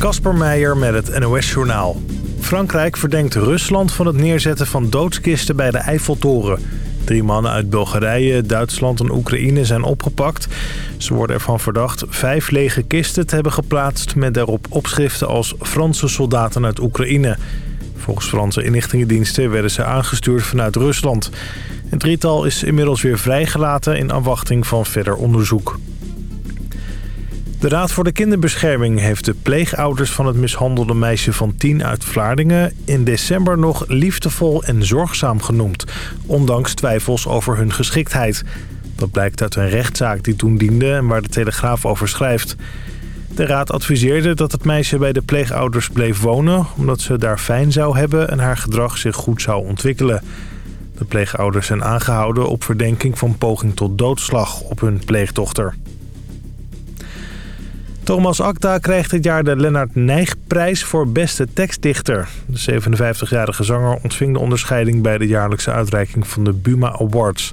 Kasper Meijer met het NOS-journaal. Frankrijk verdenkt Rusland van het neerzetten van doodskisten bij de Eiffeltoren. Drie mannen uit Bulgarije, Duitsland en Oekraïne zijn opgepakt. Ze worden ervan verdacht vijf lege kisten te hebben geplaatst... met daarop opschriften als Franse soldaten uit Oekraïne. Volgens Franse inlichtingendiensten werden ze aangestuurd vanuit Rusland. Het drietal is inmiddels weer vrijgelaten in afwachting van verder onderzoek. De Raad voor de Kinderbescherming heeft de pleegouders van het mishandelde meisje van 10 uit Vlaardingen in december nog liefdevol en zorgzaam genoemd, ondanks twijfels over hun geschiktheid. Dat blijkt uit een rechtszaak die toen diende en waar de Telegraaf over schrijft. De raad adviseerde dat het meisje bij de pleegouders bleef wonen... omdat ze daar fijn zou hebben en haar gedrag zich goed zou ontwikkelen. De pleegouders zijn aangehouden op verdenking van poging tot doodslag op hun pleegdochter. Thomas Akda krijgt dit jaar de Lennart Nijgprijs voor beste tekstdichter. De 57-jarige zanger ontving de onderscheiding bij de jaarlijkse uitreiking van de Buma Awards.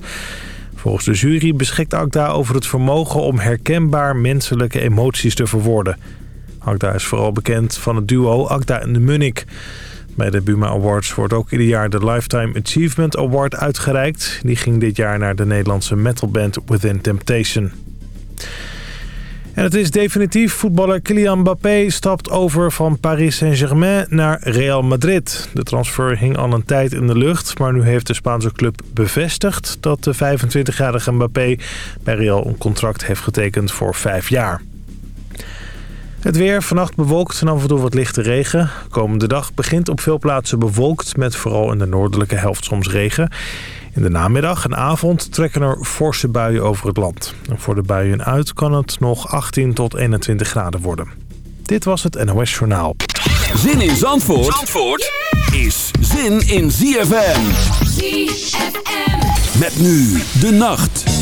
Volgens de jury beschikt Akda over het vermogen om herkenbaar menselijke emoties te verwoorden. Akda is vooral bekend van het duo Akda en de Munnik. Bij de Buma Awards wordt ook ieder jaar de Lifetime Achievement Award uitgereikt. Die ging dit jaar naar de Nederlandse metalband Within Temptation. En het is definitief. Voetballer Kylian Mbappé stapt over van Paris Saint-Germain naar Real Madrid. De transfer hing al een tijd in de lucht, maar nu heeft de Spaanse club bevestigd... dat de 25-jarige Mbappé bij Real een contract heeft getekend voor vijf jaar. Het weer, vannacht bewolkt en af en toe wat lichte regen. Komende dag begint op veel plaatsen bewolkt met vooral in de noordelijke helft soms regen. In de namiddag en avond trekken er forse buien over het land. En voor de buien uit kan het nog 18 tot 21 graden worden. Dit was het NOS Journaal. Zin in Zandvoort, Zandvoort is zin in ZFM. ZFM. Met nu de nacht.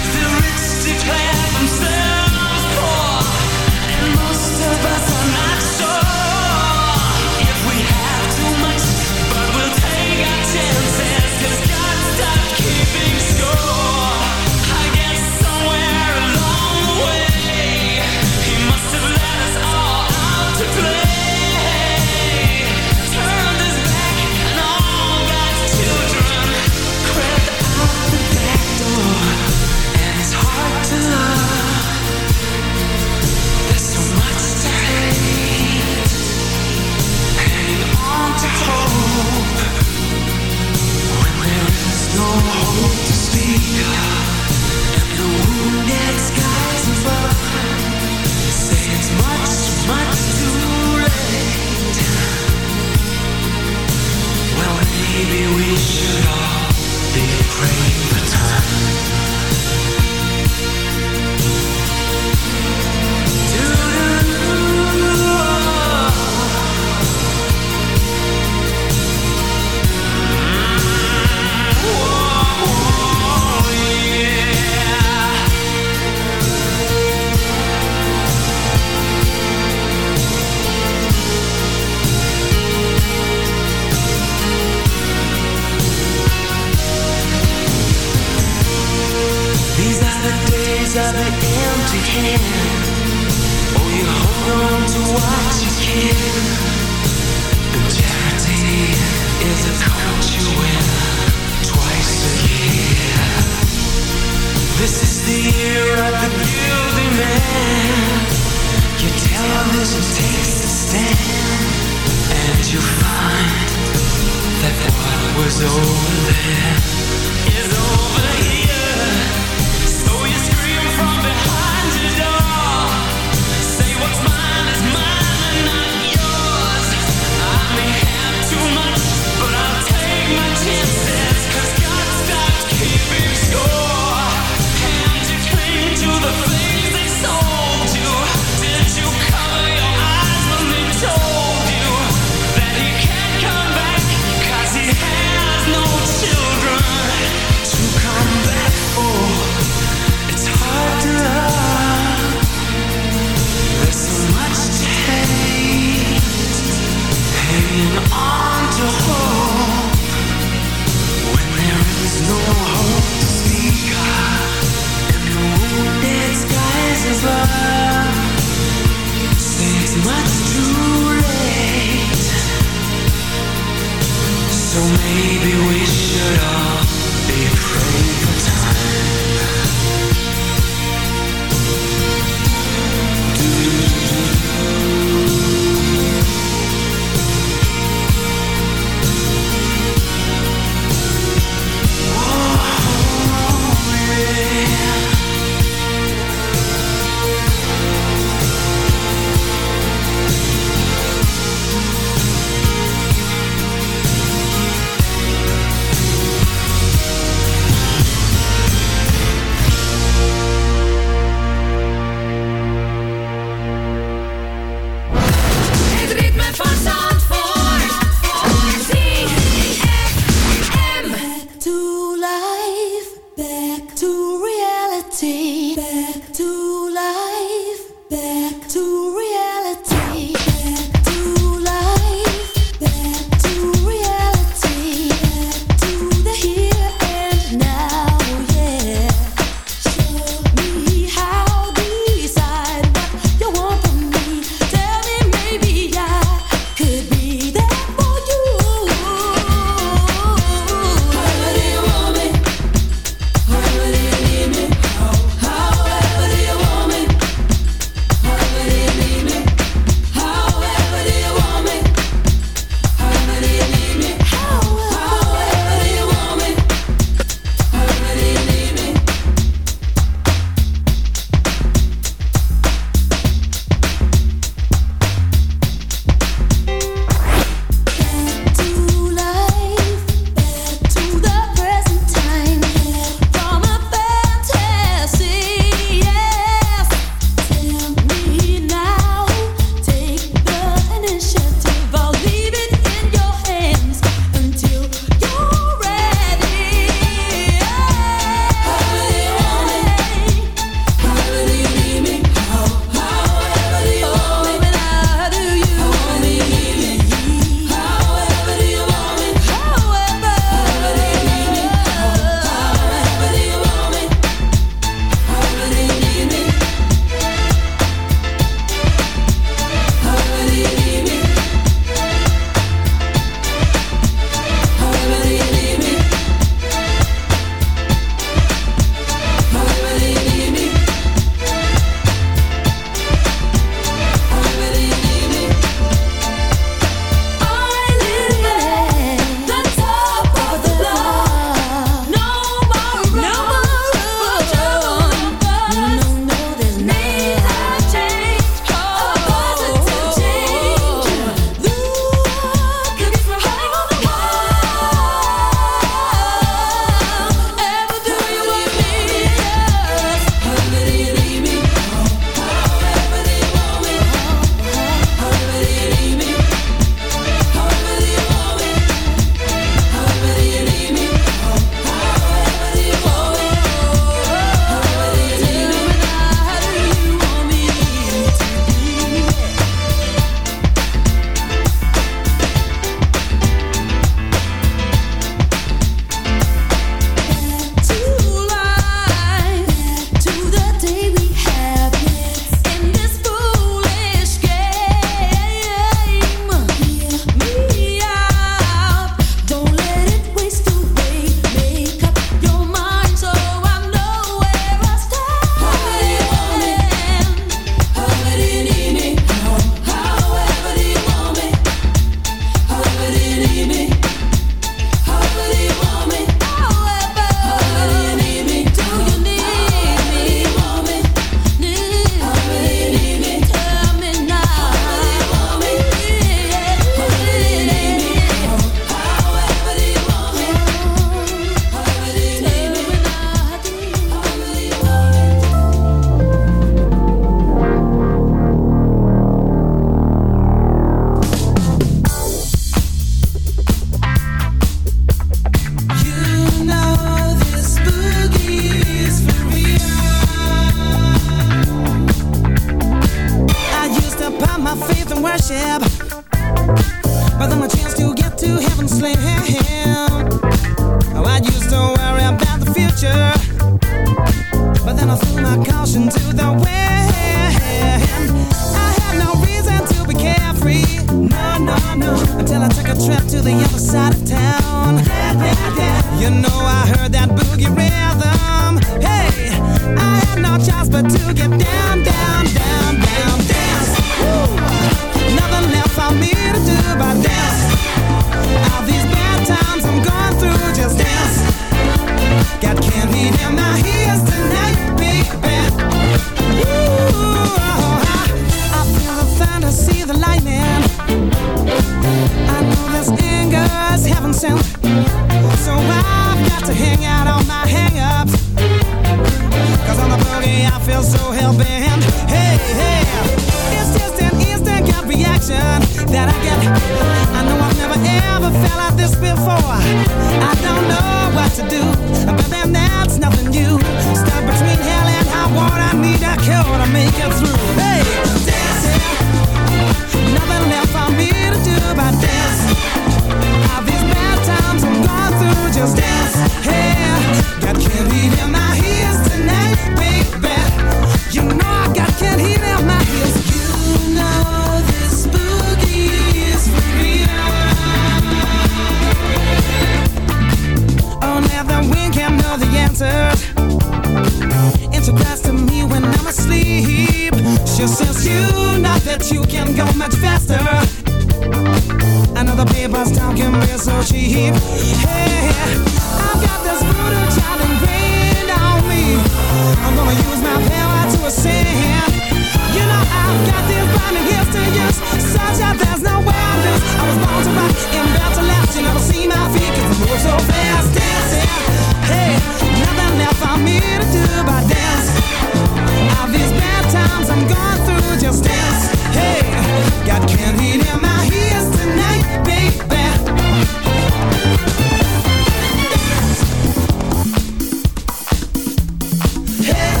Hey,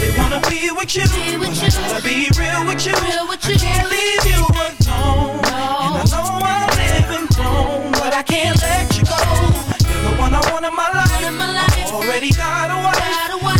I really wanna be with you, be with you. I gotta be real with you, real with you. I can't leave you alone, no. and I know I'm living wrong, but I can't let you go. You're the one I want in my life, in my life. already got a wife, can't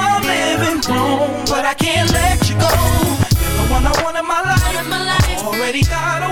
life.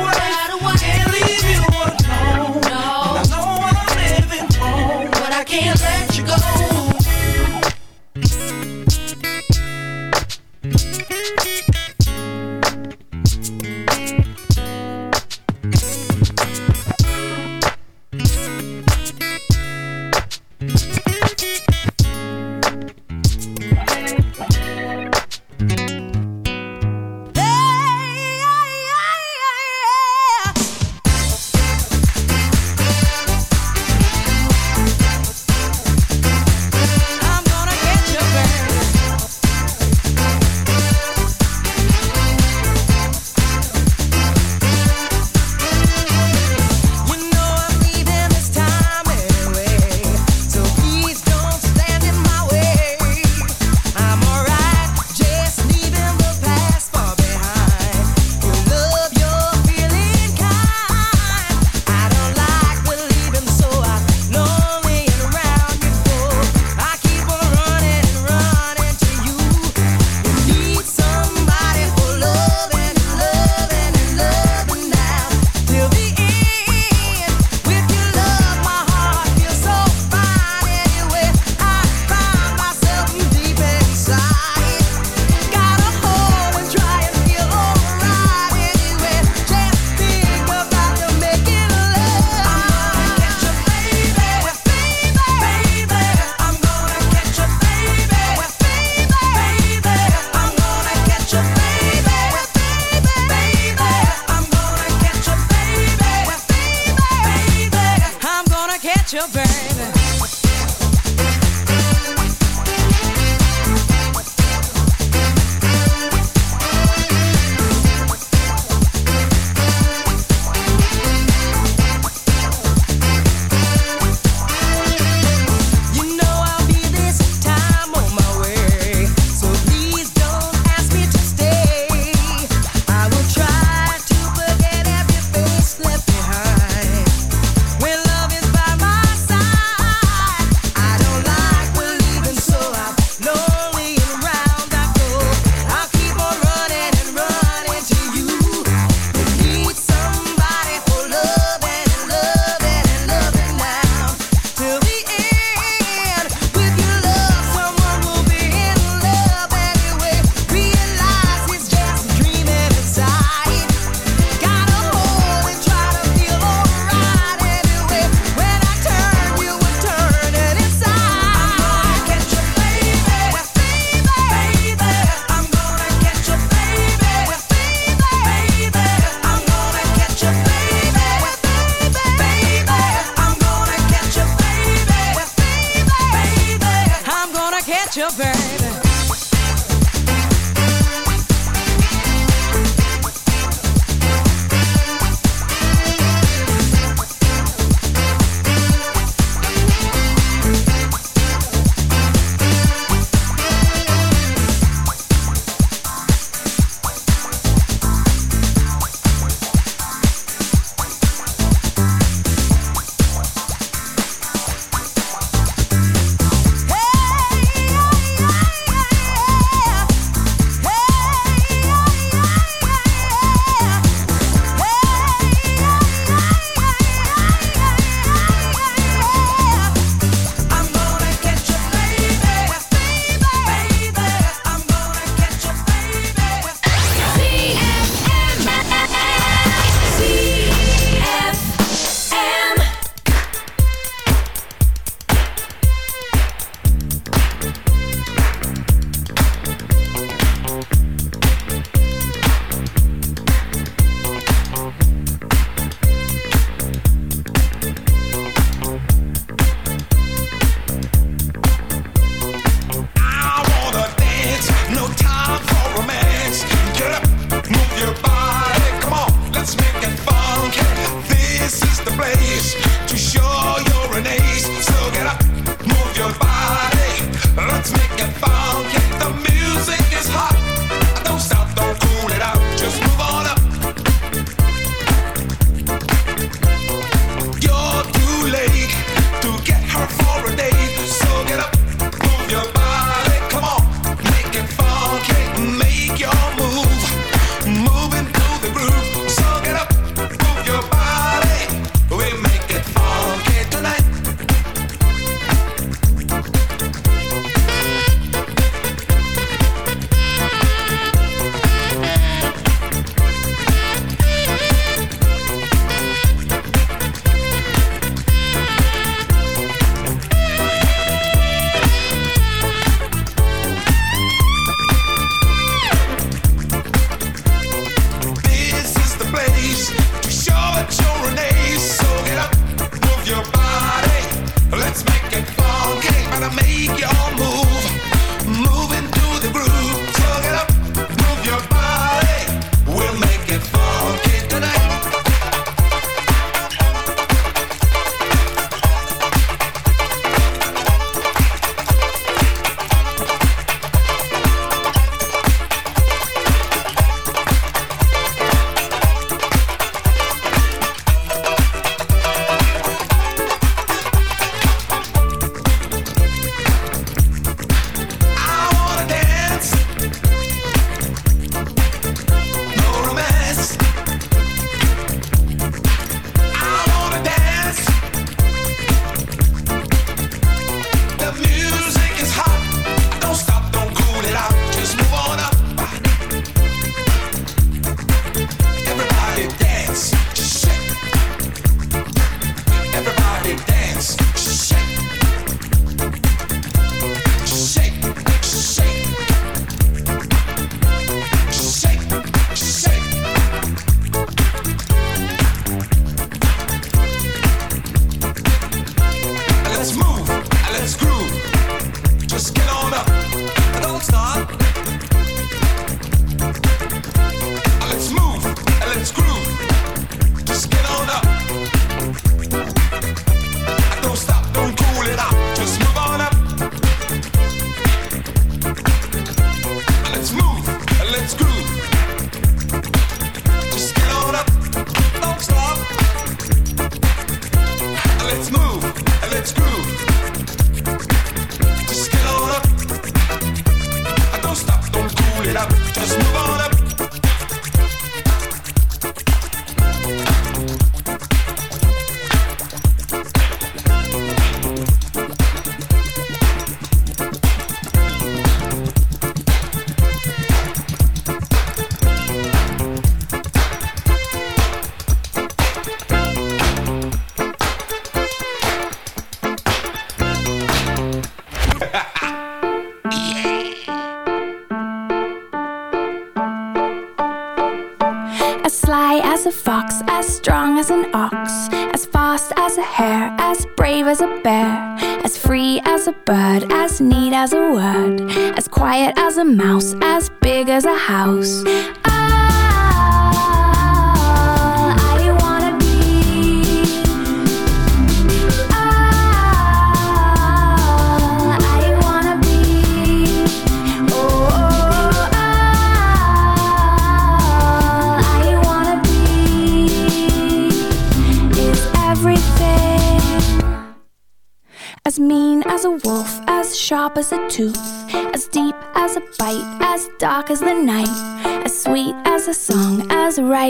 As a mouse, as big as a house.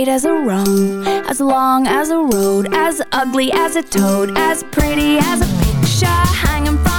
As a wrong, as long as a road, as ugly as a toad, as pretty as a picture hanging from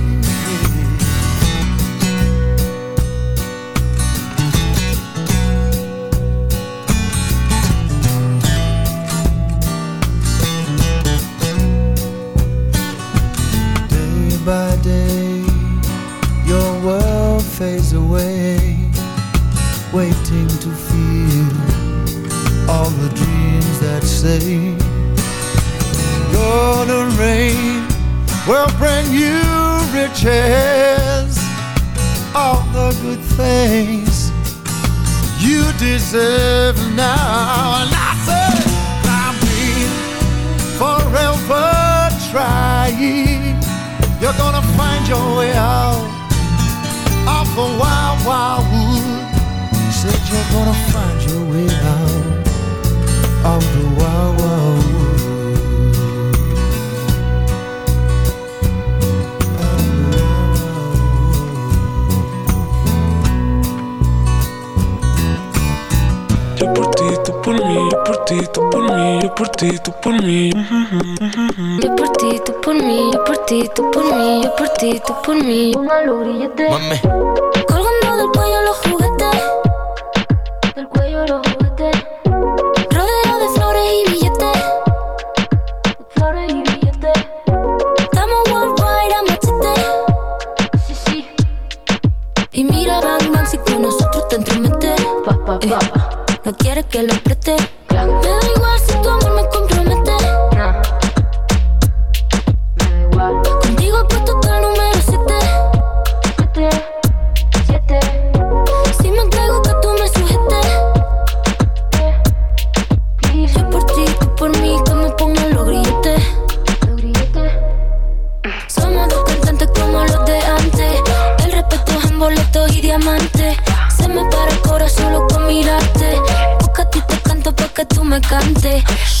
Mamme. Mami. say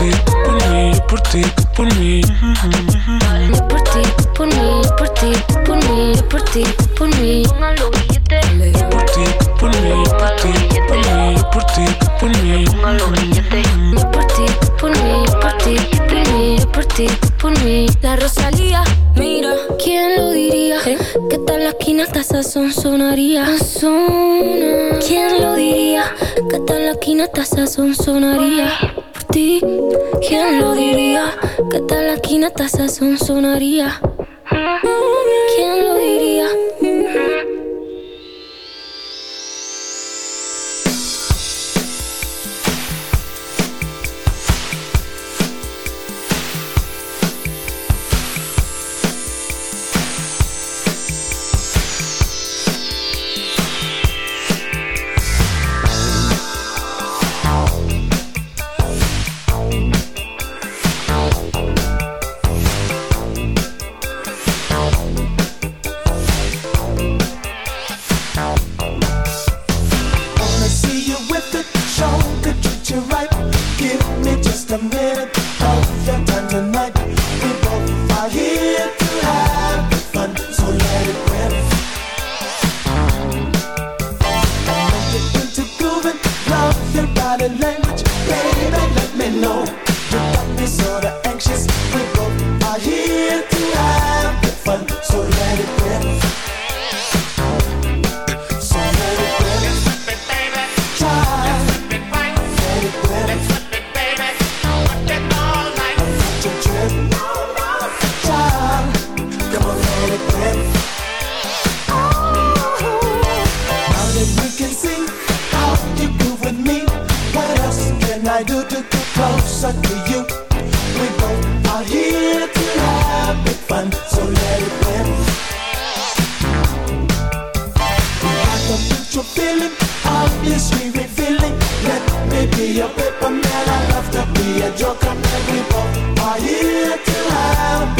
ti, por mí, por ti, por mí. Yo por ti, por mí, por ti, por mí, por ti, por mí. Yo por ti, por mí, por ti, por mí, por ti, por mí. Yo por ti, por mí, por ti, por mí, por ti, por mí. La Rosalía, mira, ¿quién lo diría? Que tal la esquina hasta esa son sonaría. ¿Quién lo diría? Que tal la esquina hasta esa son sonaría. ti. ¿Quién lo diría? Que tal la quina taza son sonaría? ¿Quién lo I do to get closer to you? We both are here to have big fun, so let it rip. Got the mutual feeling, obviously revealing. Let me be your paper man. I love to be a joker, man. We both are here to have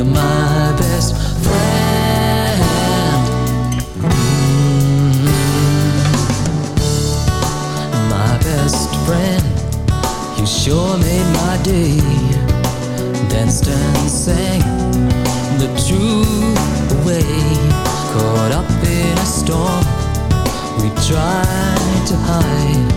you're my best friend. Mm. -hmm. My best friend You sure made my day. Danced and sang The true way. Caught up in a storm We tried to hide.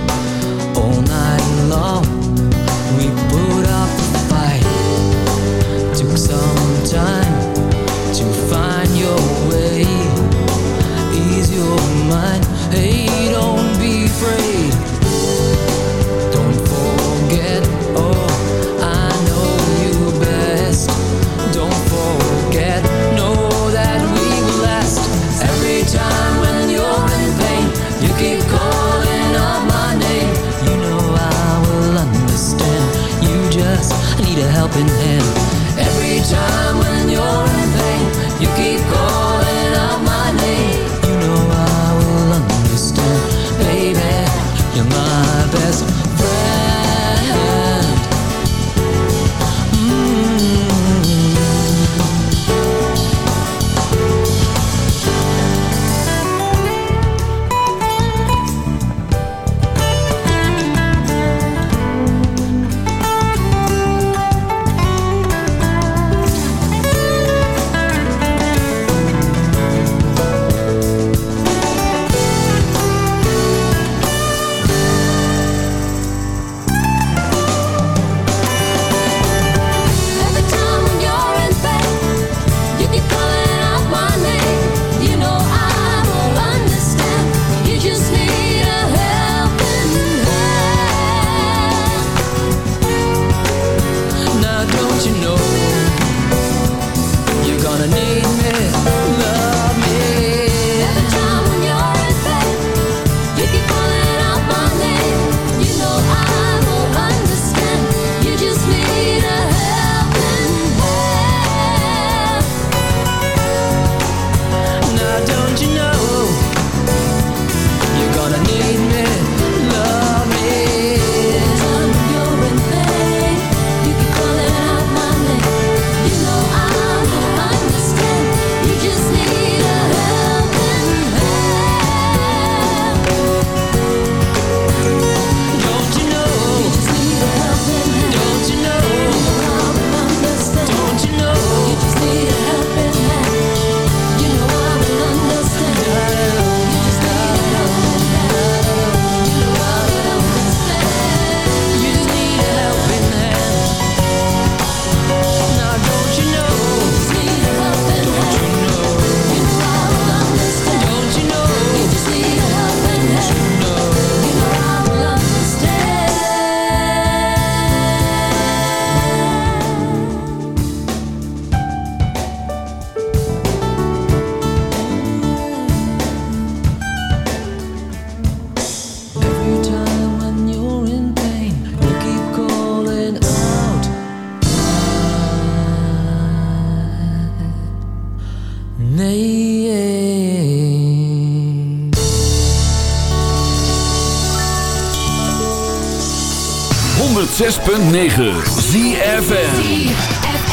106.9 ZFM.